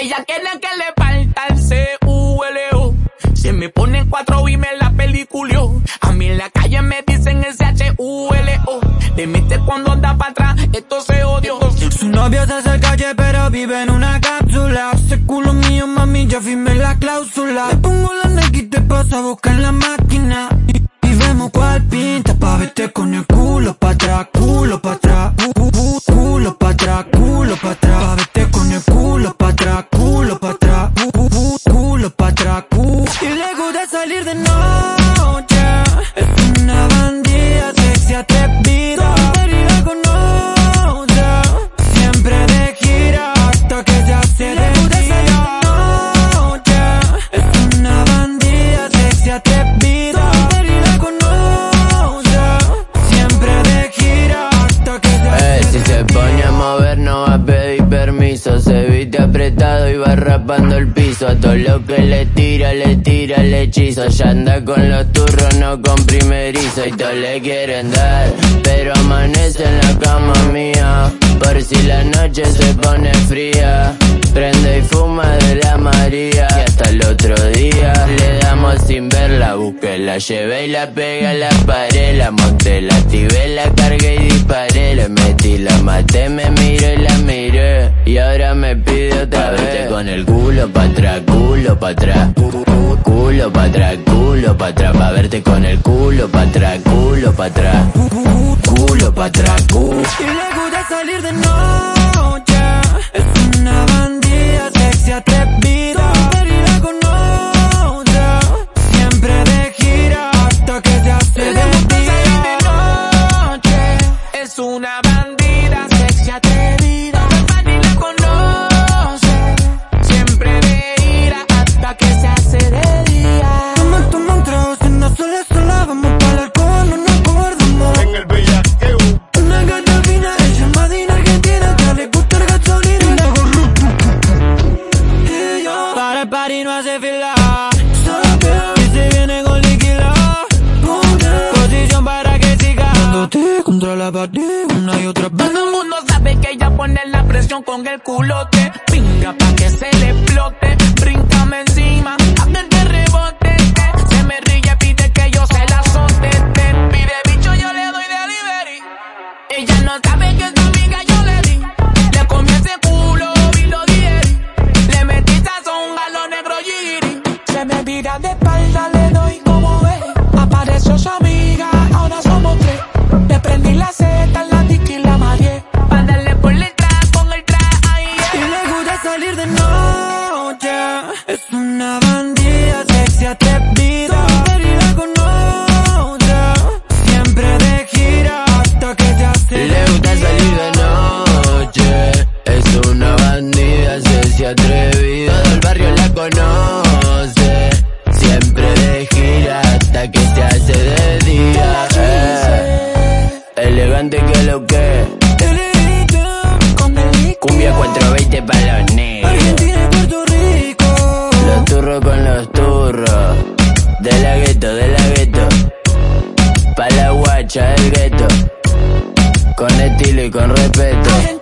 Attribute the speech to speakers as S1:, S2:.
S1: Ella quiere que le falta el C-U-L-O. Se me ponen cuatro y me la peliculió. A mí en la calle me dicen el C-H-U-L-O. Le mete cuando anda para atrás, esto se odio.
S2: Su novio se hace calle pero vive en una cápsula. Ese culo mío, mami, ya firmé la cláusula. Le pongo la negra y te paso a buscar la máquina. Se
S3: viste apretado y va rapando el piso. A todo lo que le tira, le tira hechizo Ya anda con los turros, no con primerizo Y todos le quieren dar, pero amanece en la cama mía Por si la noche se pone fría Prende y fuma de la María Y hasta el otro día le damos sin verla Busqué, la llevé y la pegué a la pared La monté, la activé, la cargué y disparé Le metí, la maté, me miré y la miré Y ahora me pide otra vez. con el culo pa' atrás, culo pa' atrás Culo pa' atrás, culo pa' atrás Pa' verte con el culo pa' atrás, culo pa' atrás Culo pa' atrás, culo
S2: Y le gusta salir de noche Es una bandida sexy atrevida conoce Siempre de gira hasta que se hace de
S1: gusta
S2: día
S1: salir de noche. Es una bandida sexy atrevida.
S2: El party no hace fila. Y se viene con líquida Posición para que siga. Dándote contra la pared una y otra vez.
S1: Todo el mundo sabe que ella pone la presión con el culote. Pinga pa' que se le
S2: salir de noche. Es una bandida sexy atrevida conoce Siempre de gira hasta que se hace
S3: Le gusta salir de noche Es una bandida, atrevida Todo el barrio la conoce. Siempre de gira hasta que se hace de día. Eh. Elegante que lo que. Cumbia 420 para Guacha del gueto Con estilo y con respeto